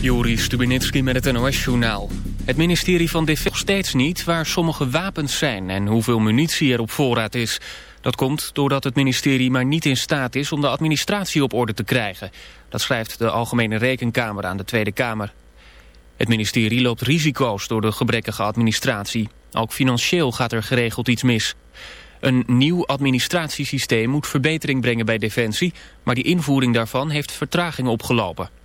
Juri Stubinitsky met het NOS-journaal. Het ministerie van Defensie nog steeds niet waar sommige wapens zijn... en hoeveel munitie er op voorraad is. Dat komt doordat het ministerie maar niet in staat is... om de administratie op orde te krijgen. Dat schrijft de Algemene Rekenkamer aan de Tweede Kamer. Het ministerie loopt risico's door de gebrekkige administratie. Ook financieel gaat er geregeld iets mis. Een nieuw administratiesysteem moet verbetering brengen bij Defensie... maar die invoering daarvan heeft vertraging opgelopen.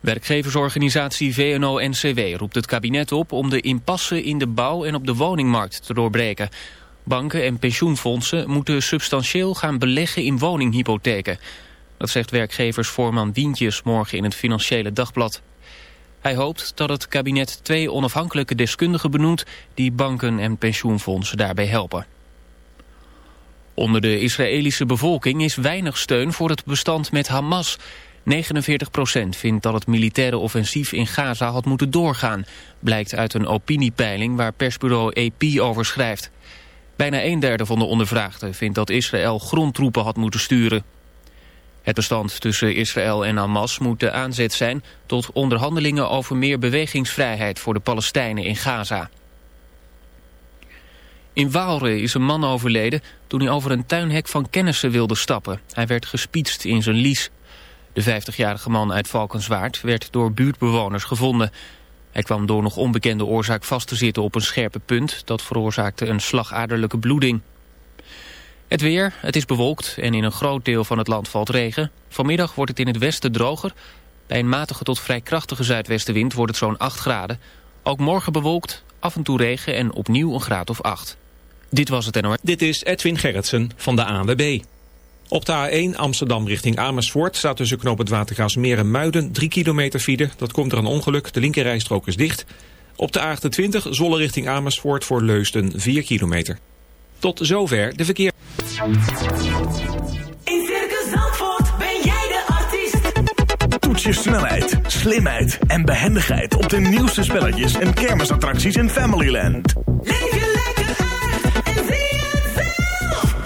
Werkgeversorganisatie VNO-NCW roept het kabinet op om de impasse in de bouw en op de woningmarkt te doorbreken. Banken en pensioenfondsen moeten substantieel gaan beleggen in woninghypotheken. Dat zegt werkgeversvoorman Wientjes morgen in het Financiële Dagblad. Hij hoopt dat het kabinet twee onafhankelijke deskundigen benoemt... die banken en pensioenfondsen daarbij helpen. Onder de Israëlische bevolking is weinig steun voor het bestand met Hamas... 49% vindt dat het militaire offensief in Gaza had moeten doorgaan... blijkt uit een opiniepeiling waar persbureau AP over schrijft. Bijna een derde van de ondervraagden vindt dat Israël grondtroepen had moeten sturen. Het bestand tussen Israël en Hamas moet de aanzet zijn... tot onderhandelingen over meer bewegingsvrijheid voor de Palestijnen in Gaza. In Waalre is een man overleden toen hij over een tuinhek van kennissen wilde stappen. Hij werd gespietst in zijn lies. De 50-jarige man uit Valkenswaard werd door buurtbewoners gevonden. Hij kwam door nog onbekende oorzaak vast te zitten op een scherpe punt. Dat veroorzaakte een slagaderlijke bloeding. Het weer, het is bewolkt en in een groot deel van het land valt regen. Vanmiddag wordt het in het westen droger. Bij een matige tot vrij krachtige zuidwestenwind wordt het zo'n 8 graden. Ook morgen bewolkt, af en toe regen en opnieuw een graad of 8. Dit was het NOR. Dit is Edwin Gerritsen van de ANWB. Op de A1 Amsterdam richting Amersfoort staat tussen knoop het Watergaasmeer en Muiden 3 kilometer file. Dat komt er een ongeluk, de linkerrijstrook is dicht. Op de A28 Zolle richting Amersfoort voor Leusden 4 kilometer. Tot zover de verkeer. In Circus Zandvoort ben jij de artiest. Toets je snelheid, slimheid en behendigheid op de nieuwste spelletjes en kermisattracties in Familyland. Leef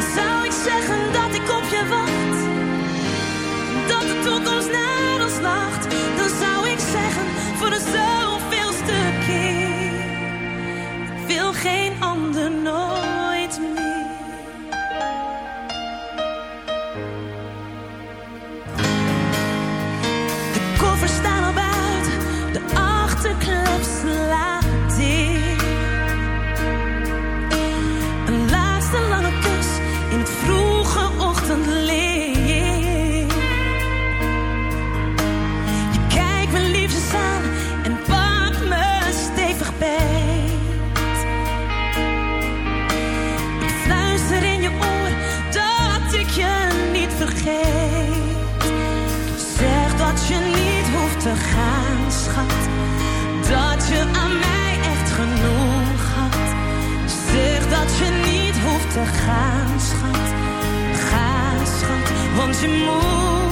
Zou ik zeggen dat ik op je wacht? Dat de toekomst naar ons lacht? Dan zou ik zeggen voor de zoveelste keer: wil geen ander nood. We gaan schat, ga schat, want je moet.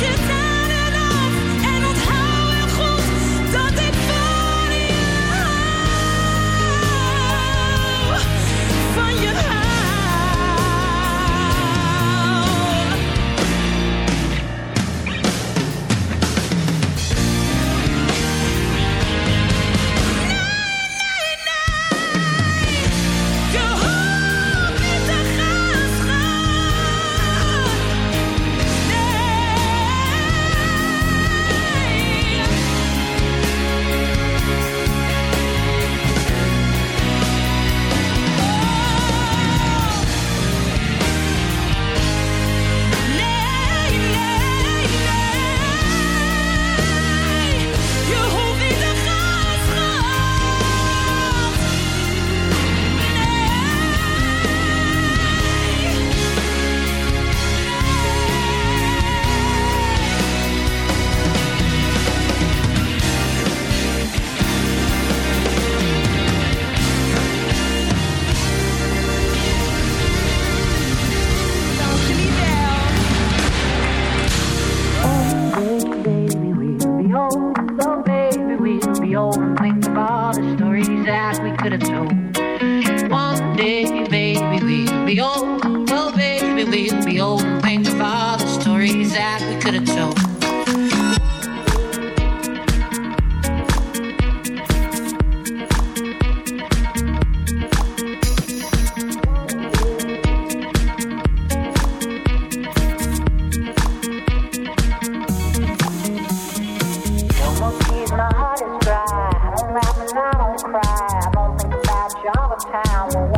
to town.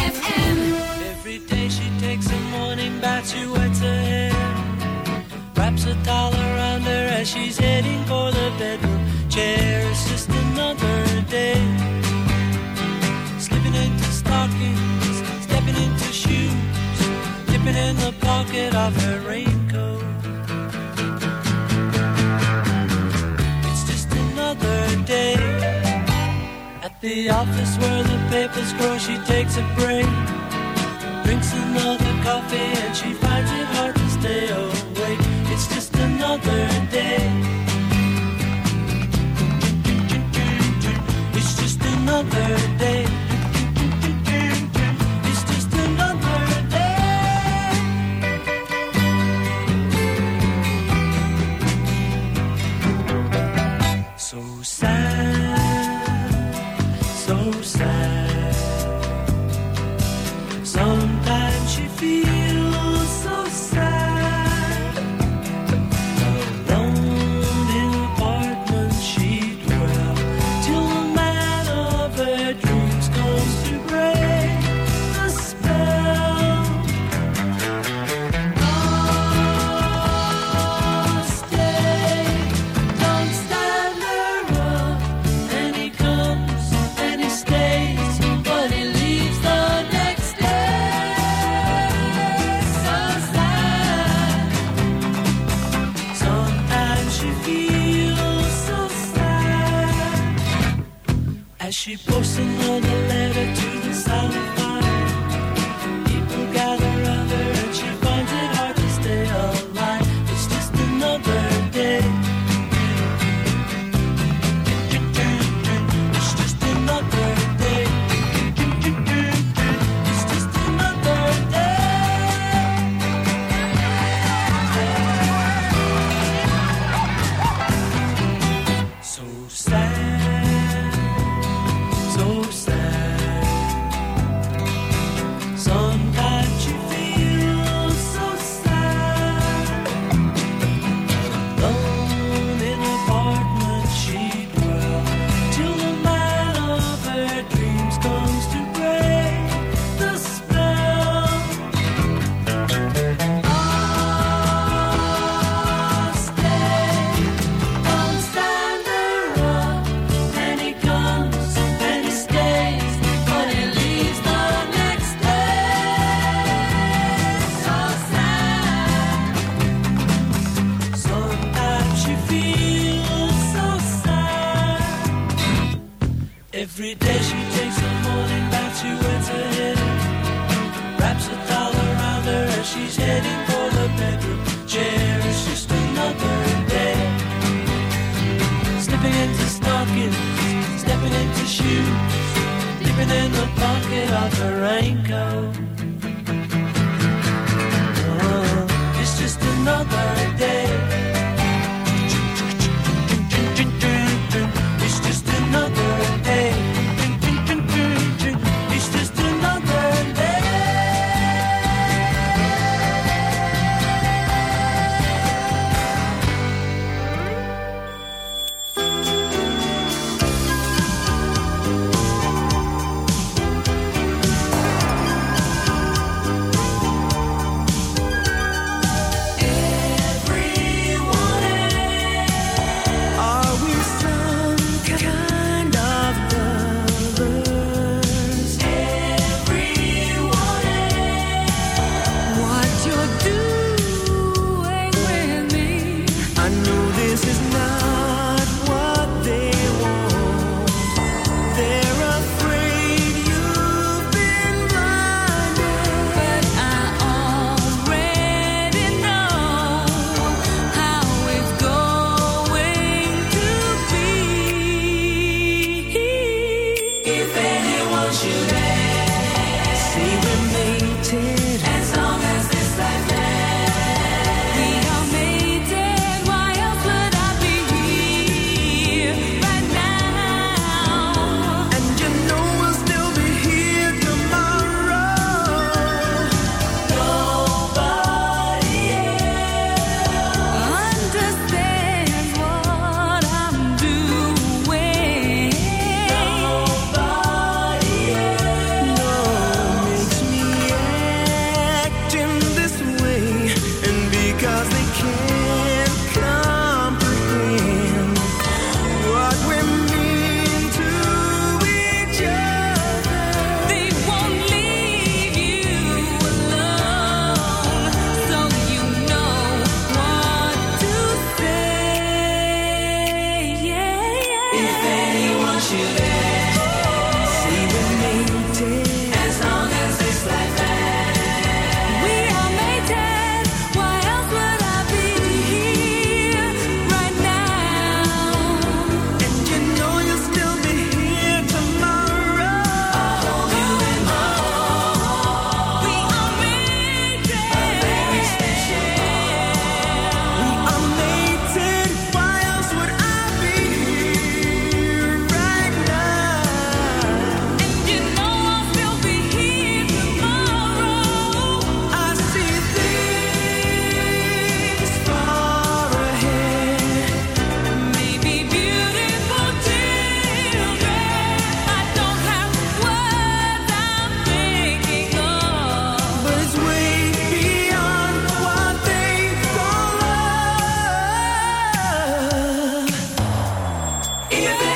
Even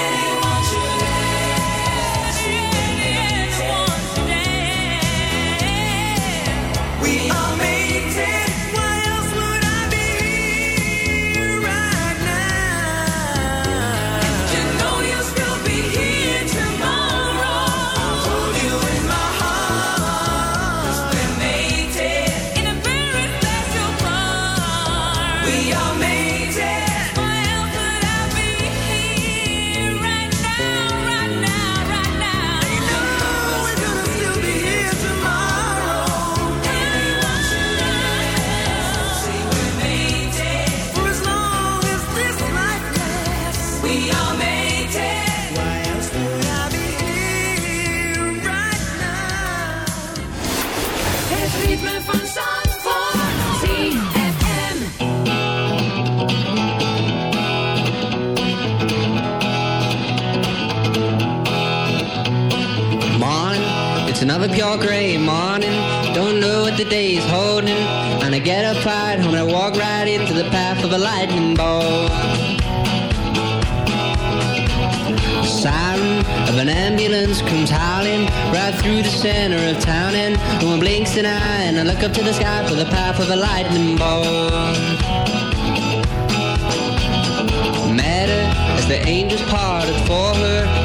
another pure gray morning. Don't know what the day is holding. And I get up right home and I walk right into the path of a lightning bolt. The siren of an ambulance comes howling right through the center of town. And one blinks an eye. And I look up to the sky for the path of a lightning bolt. Met as the angels parted for her.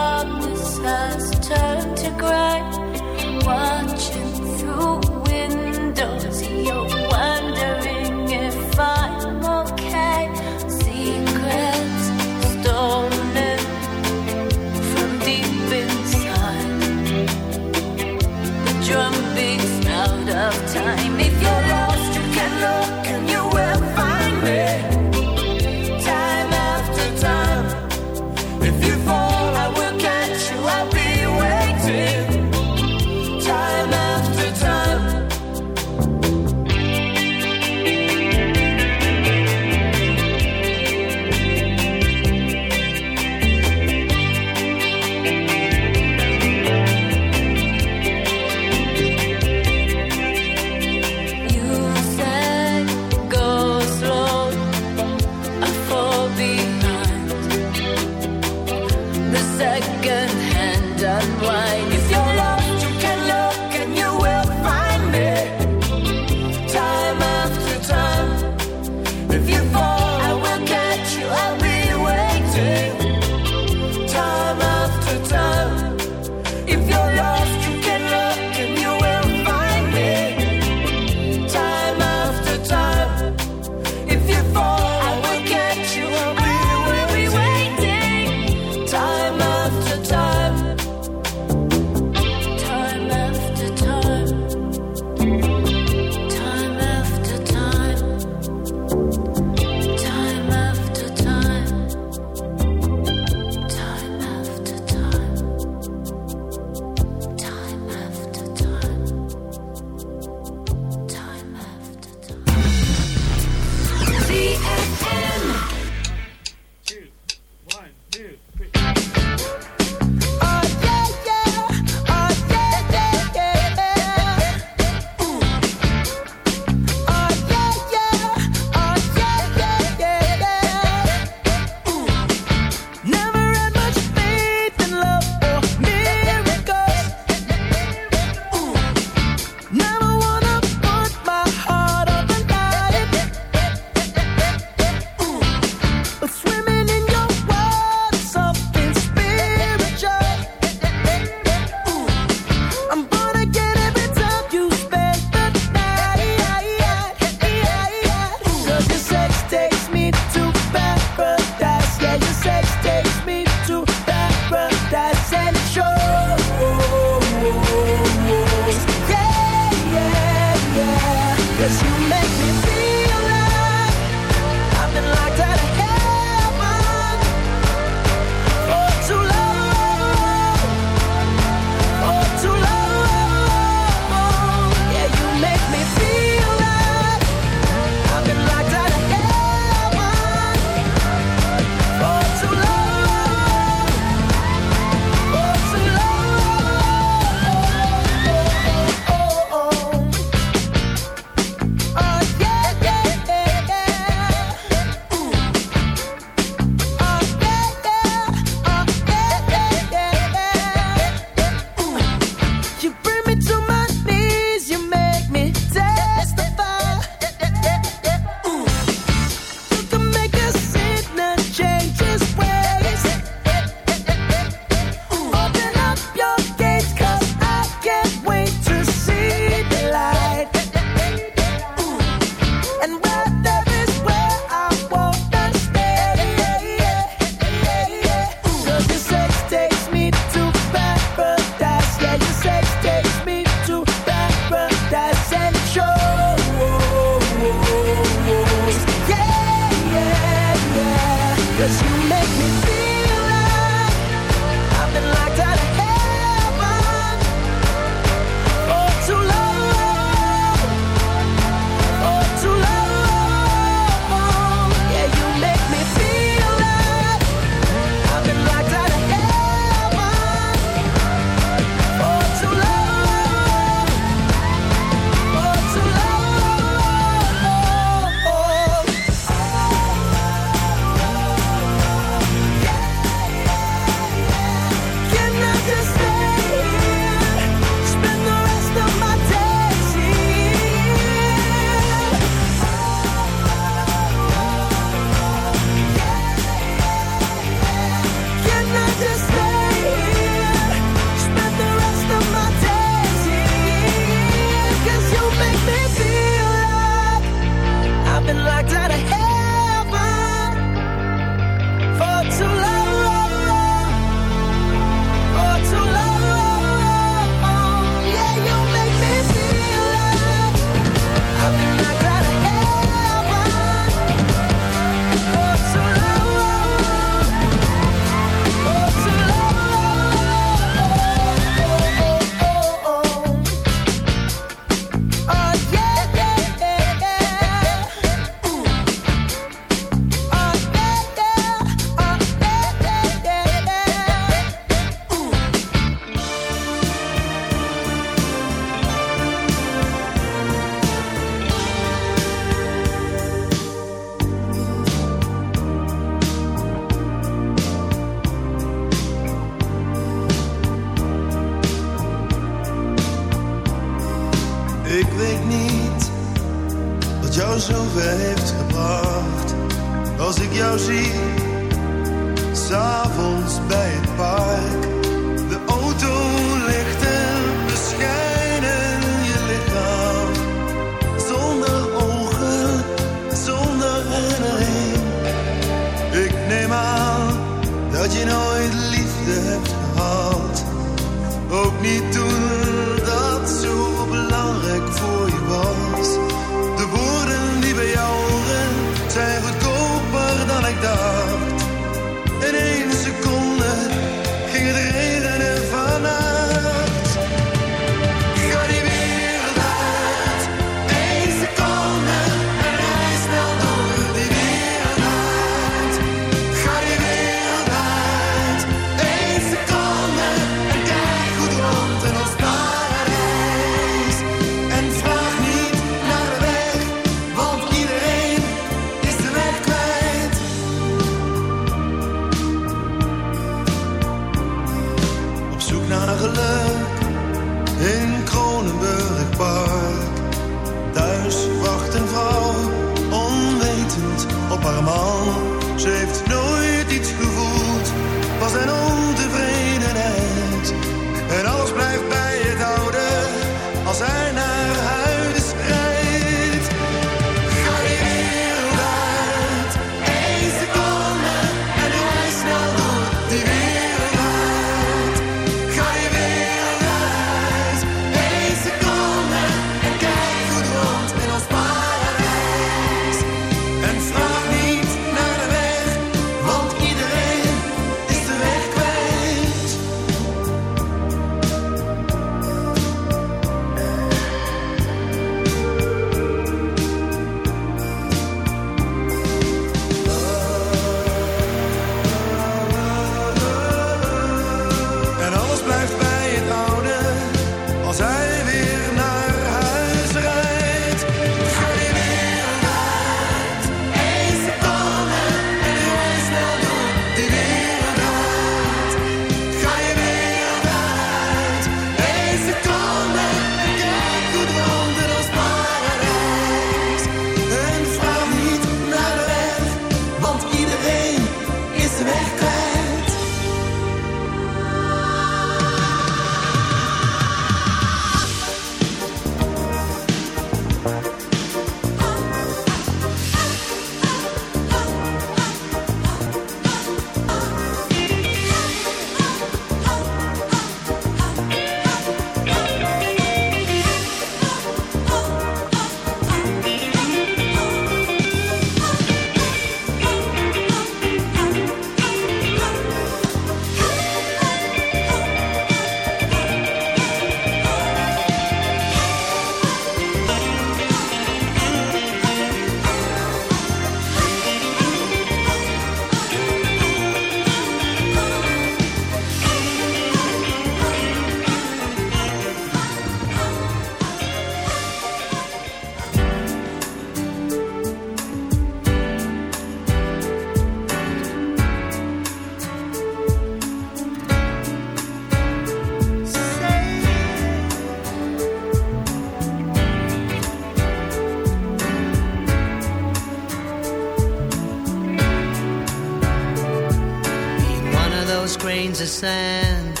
sand.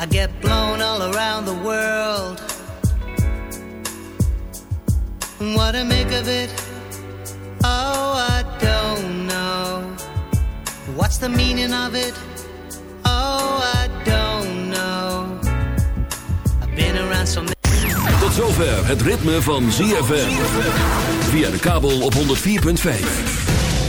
I get blown all around the world. What I make of it, oh, I don't know. What's the meaning of it? Oh, I don't know. I've been around so many. Tot zover het ritme van ZFM. Via de kabel op 104.5.